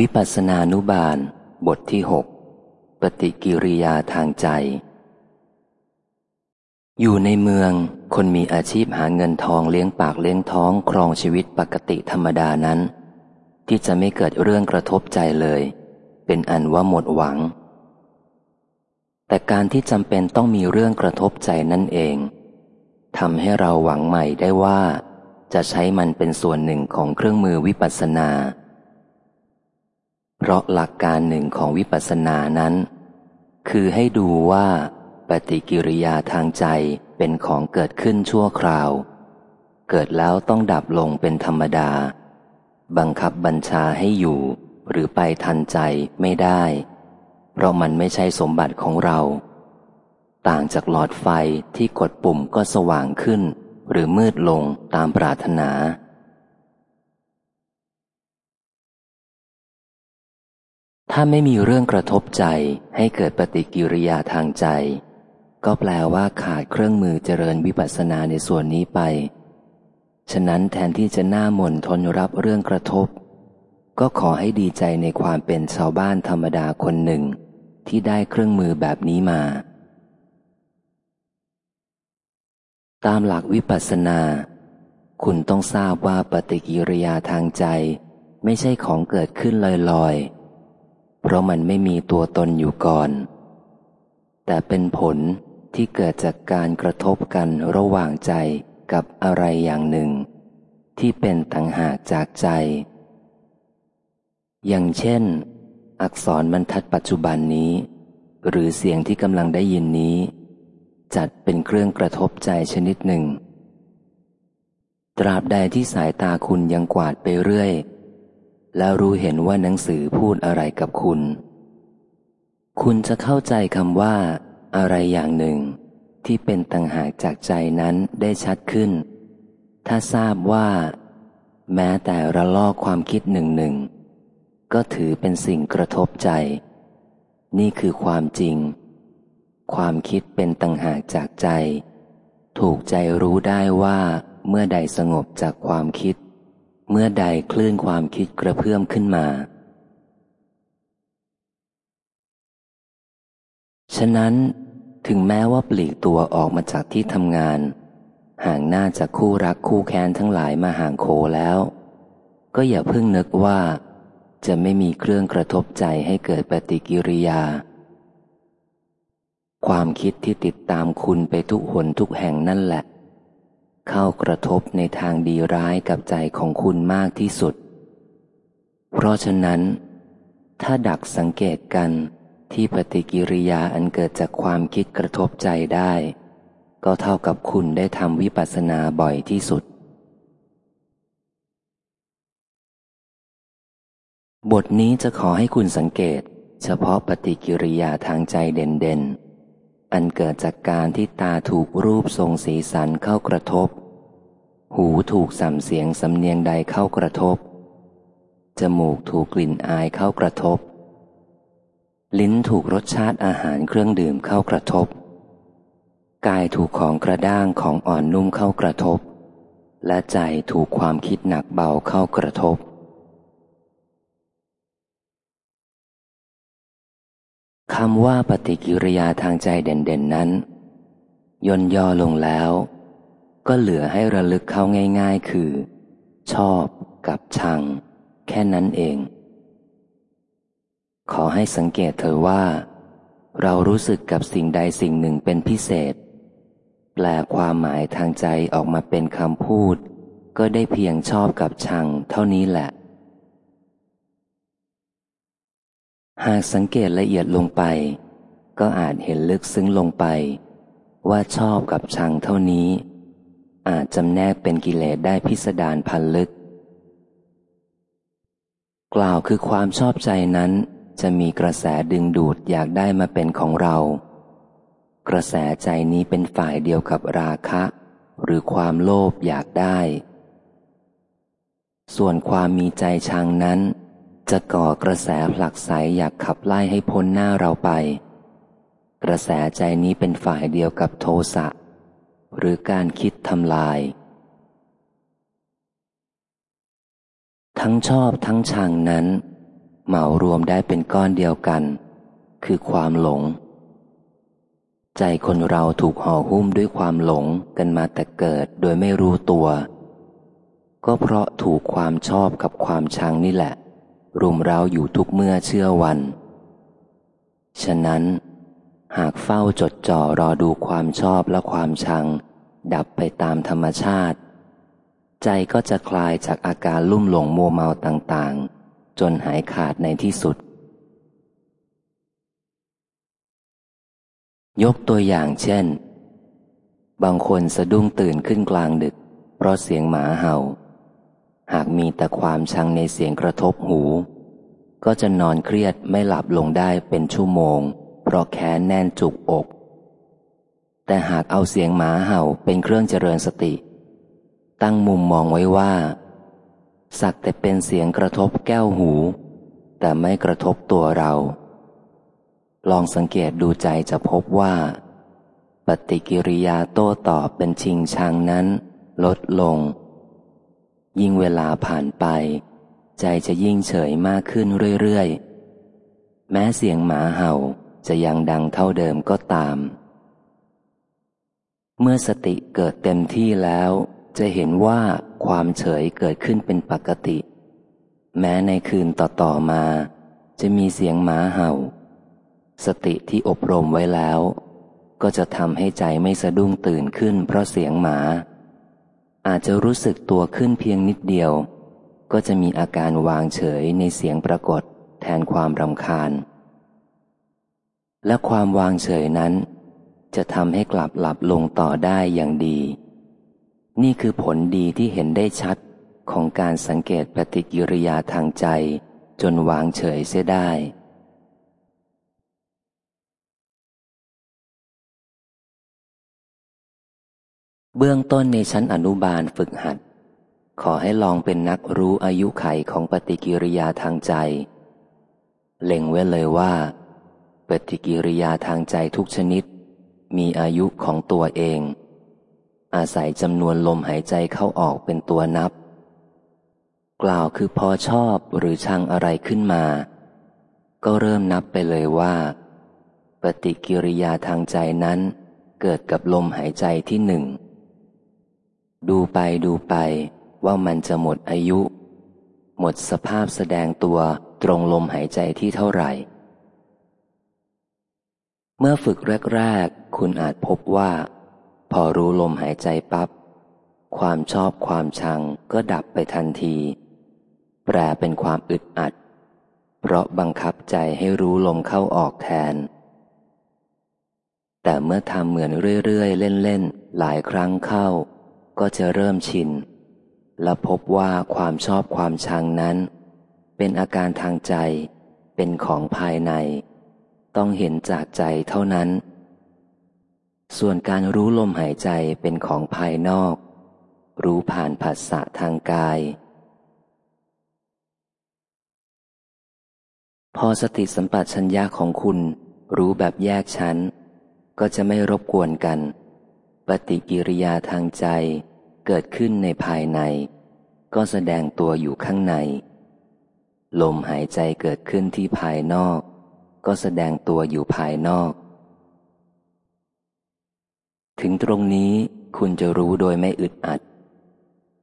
วิปัสสนานุบาล บทที่หกปฏิกิริยาทางใจ อยู่ในเมือง คนมีอาชีพหาเงินทองเลี้ยงปากเลี้ยงท้องครองชีวิตปกติธรรมดานั้น ที่จะไม่เกิดเรื่องกระทบใจเลย เป็นอันว่าหมดหวัง แต่การที่จำเป็นต้องมีเรื่องกระทบใจนั่นเองทำให้เราหวังใหม่ได้ว่า จะใช้มันเป็นส่วนหนึ่งของเครื่องมือวิปัสสนา เพราะหลักการหนึ่งของวิปัสสนานั้น คือให้ดูว่าปฏิกิริยาทางใจเป็นของเกิดขึ้นชั่วคราว เกิดแล้วต้องดับลงเป็นธรรมดา บังคับบัญชาให้อยู่หรือไปทันใจไม่ได้ เพราะมันไม่ใช่สมบัติของเรา ต่างจากหลอดไฟที่กดปุ่มก็สว่างขึ้น หรือมืดลงตามปรารถนา ถ้าไม่มีเรื่องกระทบใจให้เกิดปฏิกิริยาทางใจ ก็แปลว่าขาดเครื่องมือเจริญวิปัสสนาในส่วนนี้ไป ฉะนั้นแทนที่จะหน้าหม่นทนรับเรื่องกระทบ ก็ขอให้ดีใจในความเป็นชาวบ้านธรรมดาคนหนึ่ง ที่ได้เครื่องมือแบบนี้มา ตามหลักวิปัสสนา คุณต้องทราบว่าปฏิกิริยาทางใจ ไม่ใช่ของเกิดขึ้นลอยๆ เพราะมันไม่มีตัวตนอยู่ก่อน แต่เป็นผลที่เกิดจากการกระทบกันระหว่างใจกับอะไรอย่างหนึ่ง ที่เป็นต่างหากจากใจ อย่างเช่น อักษรบรรทัดปัจจุบันนี้ หรือเสียงที่กำลังได้ยินนี้ จัดเป็นเครื่องกระทบใจชนิดหนึ่ง ตราบใดที่สายตาคุณยังกวาดไปเรื่อย แล้วรู้เห็นว่าหนังสือพูดอะไรกับคุณ คุณจะเข้าใจคำว่า อะไรอย่างหนึ่ง ที่เป็นต่างหากจากใจนั้นได้ชัดขึ้น ถ้าทราบว่า แม้แต่ระลอกความคิดหนึ่งหนึ่งก็ถือเป็นสิ่งกระทบใจ นี่คือความจริง ความคิดเป็นต่างหากจากใจ ถูกใจรู้ได้ว่าเมื่อใดสงบจากความคิด เมื่อใดคลื่นความคิดกระเพื่อมขึ้นมา ฉะนั้นถึงแม้ว่าปลีกตัวออกมาจากที่ทำงาน ห่างหน้าจากคู่รักคู่แค้นทั้งหลายมาห่างโคแล้ว ก็อย่าเพิ่งนึกว่า จะไม่มีเครื่องกระทบใจให้เกิดปฏิกิริยา ความคิดที่ติดตามคุณไปทุกหนทุกแห่งนั่นแหละ เข้ากระทบในทางดีร้ายกับใจของคุณมากที่สุด เพราะฉะนั้น ถ้าดักสังเกตกันที่ปฏิกิริยาอันเกิดจากความคิดกระทบใจได้ ก็เท่ากับคุณได้ทำวิปัสสนาบ่อยที่สุด บทนี้จะขอให้คุณสังเกต เฉพาะปฏิกิริยาทางใจเด่นๆ อันเกิดจากการที่ตาถูกรูปทรงสีสันเข้ากระทบ หูถูกสัมเสียงสำเนียงใดเข้ากระทบ จมูกถูกกลิ่นอายเข้ากระทบ ลิ้นถูกรสชาติอาหารเครื่องดื่มเข้ากระทบ กายถูกของกระด้างของอ่อนนุ่มเข้ากระทบ และใจถูกความคิดหนักเบาเข้ากระทบ คำว่าปฏิกิริยาทางใจเด่นๆนั้น ย่นย่อลงแล้ว ก็เหลือให้ระลึกเข้าง่าย ๆ คือ ชอบกับชัง แค่นั้นเอง ขอให้สังเกตเธอว่า เรารู้สึกกับสิ่งใดสิ่งหนึ่งเป็นพิเศษ แปลความหมายทางใจออกมาเป็นคำพูด ก็ได้เพียงชอบกับชังเท่านี้แหละ หากสังเกตละเอียดลงไป ก็อาจเห็นลึกซึ้งลงไป ว่าชอบกับชังเท่านี้ อาจจำแนกเป็นกิเลสได้พิสดารพันลึก กล่าวคือความชอบใจนั้น จะมีกระแสดึงดูดอยากได้มาเป็นของเรา กระแสใจนี้เป็นฝ่ายเดียวกับราคะ หรือความโลภอยากได้ ส่วนความมีใจชังนั้น จะก่อกระแสผลักไสอยากขับไล่ให้พ้นหน้าเราไป กระแสใจนี้เป็นฝ่ายเดียวกับโทสะ หรือการคิดทำลาย ทั้งชอบทั้งชังนั้น เหมารวมได้เป็นก้อนเดียวกัน คือความหลง ใจคนเราถูกห่อหุ้มด้วยความหลงกันมาแต่เกิดโดยไม่รู้ตัว ก็เพราะถูกความชอบกับความชังนี่แหละ รุมเราอยู่ทุกเมื่อเชื่อวัน ฉะนั้น หากเฝ้าจดจ่อรอดูความชอบและความชัง ดับไปตามธรรมชาติ ใจก็จะคลายจากอาการลุ่มหลงมัวเมาต่างๆ จนหายขาดในที่สุด ยกตัวอย่างเช่น บางคนสะดุ้งตื่นขึ้นกลางดึก เพราะเสียงหมาเห่า หากมีแต่ความชังในเสียงกระทบหู ก็จะนอนเครียดไม่หลับลงได้เป็นชั่วโมง เพราะแค้นแน่นจุกอก แต่หากเอาเสียงหมาเห่าเป็นเครื่องเจริญสติ ตั้งมุมมองไว้ว่า สักแต่เป็นเสียงกระทบแก้วหู แต่ไม่กระทบตัวเรา ลองสังเกตดูใจจะพบว่า ปฏิกิริยาโต้ตอบเป็นชิงชังนั้น ลดลง ยิ่งเวลาผ่านไป ใจจะยิ่งเฉยมากขึ้นเรื่อยๆ แม้เสียงหมาเห่าจะยังดังเท่าเดิมก็ตาม เมื่อสติเกิดเต็มที่แล้ว จะเห็นว่าความเฉยเกิดขึ้นเป็นปกติ แม้ในคืนต่อๆมา จะมีเสียงหมาเห่า สติที่อบรมไว้แล้ว ก็จะทำให้ใจไม่สะดุ้งตื่นขึ้นเพราะเสียงหมา อาจจะรู้สึกตัวขึ้นเพียงนิดเดียว ก็จะมีอาการวางเฉยในเสียงปรากฏ แทนความรำคาญ และความวางเฉยนั้น จะทำให้กลับหลับลงต่อได้อย่างดี นี่คือผลดีที่เห็นได้ชัดของการสังเกตปฏิกิริยาทางใจ จนวางเฉยเสียได้ เบื้องต้นในชั้นอนุบาลฝึกหัด ขอให้ลองเป็นนักรู้อายุไขของปฏิกิริยาทางใจ เล็งไว้เลยว่า ปฏิกิริยาทางใจทุกชนิด มีอายุของตัวเอง อาศัยจำนวนลมหายใจเข้าออกเป็นตัวนับ กล่าวคือพอชอบหรือชังอะไรขึ้นมา ก็เริ่มนับไปเลยว่า ปฏิกิริยาทางใจนั้นเกิดกับลมหายใจที่หนึ่ง ดูไปดูไปว่ามันจะหมดอายุ หมดสภาพแสดงตัวตรงลมหายใจที่เท่าไหร่ เมื่อฝึกแรก ๆ คุณอาจพบว่า พอรู้ลมหายใจปับ๊บความชอบความชังก็ดับไปทันที แปลเป็นความอึดอัด เพราะบังคับใจให้รู้ลมเข้าออกแทน แต่เมื่อทำเหมือนเรื่อย ๆ เล่น ๆ หลายครั้งเข้า ก็จะเริ่มชิน และพบว่าความชอบความชังนั้น เป็นอาการทางใจ เป็นของภายใน ต้องเห็นจากใจเท่านั้น ส่วนการรู้ลมหายใจเป็นของภายนอก รู้ผ่านผัสสะทางกาย พอสติสัมปชัญญะของคุณรู้แบบแยกชั้น ก็จะไม่รบกวนกัน ปฏิกิริยาทางใจเกิดขึ้นในภายใน ก็แสดงตัวอยู่ข้างใน ลมหายใจเกิดขึ้นที่ภายนอก ก็แสดงตัวอยู่ภายนอก ถึงตรงนี้คุณจะรู้โดยไม่อึดอัด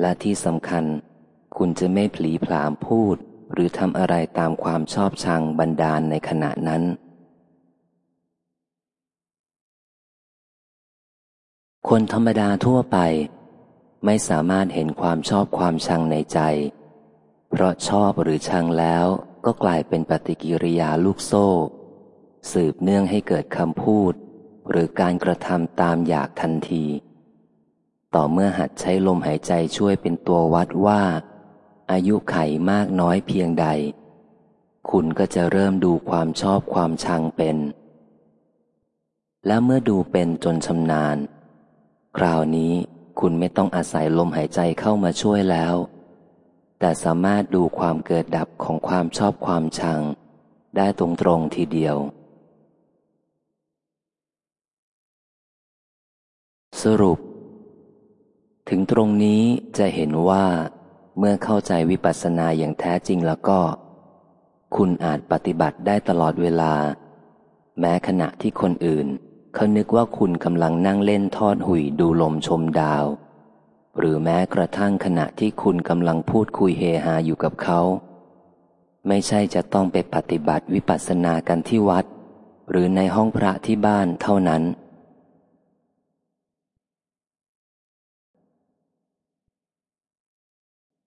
และที่สำคัญ คุณจะไม่ผลีผลามพูดหรือทำอะไรตามความชอบชังบันดาลในขณะนั้น คนธรรมดาทั่วไป ไม่สามารถเห็นความชอบความชังในใจ เพราะชอบหรือชังแล้วก็กลายเป็นปฏิกิริยาลูกโซ่ สืบเนื่องให้เกิดคำพูด หรือการกระทำตามอยากทันที ต่อเมื่อหัดใช้ลมหายใจช่วยเป็นตัววัดว่า อายุไขมากน้อยเพียงใด คุณก็จะเริ่มดูความชอบความชังเป็น และเมื่อดูเป็นจนชำนาญ คราวนี้คุณไม่ต้องอาศัยลมหายใจเข้ามาช่วยแล้ว แต่สามารถดูความเกิดดับของความชอบความชัง ได้ตรงๆทีเดียว สรุป ถึงตรงนี้จะเห็นว่า เมื่อเข้าใจวิปัสสนาอย่างแท้จริงแล้วก็ คุณอาจปฏิบัติได้ตลอดเวลา แม้ขณะที่คนอื่น เขานึกว่าคุณกำลังนั่งเล่นทอดหุยดูลมชมดาว หรือแม้กระทั่งขณะที่คุณกำลังพูดคุยเฮฮาอยู่กับเขา ไม่ใช่จะต้องไปปฏิบัติวิปัสสนากันที่วัด หรือในห้องพระที่บ้านเท่านั้น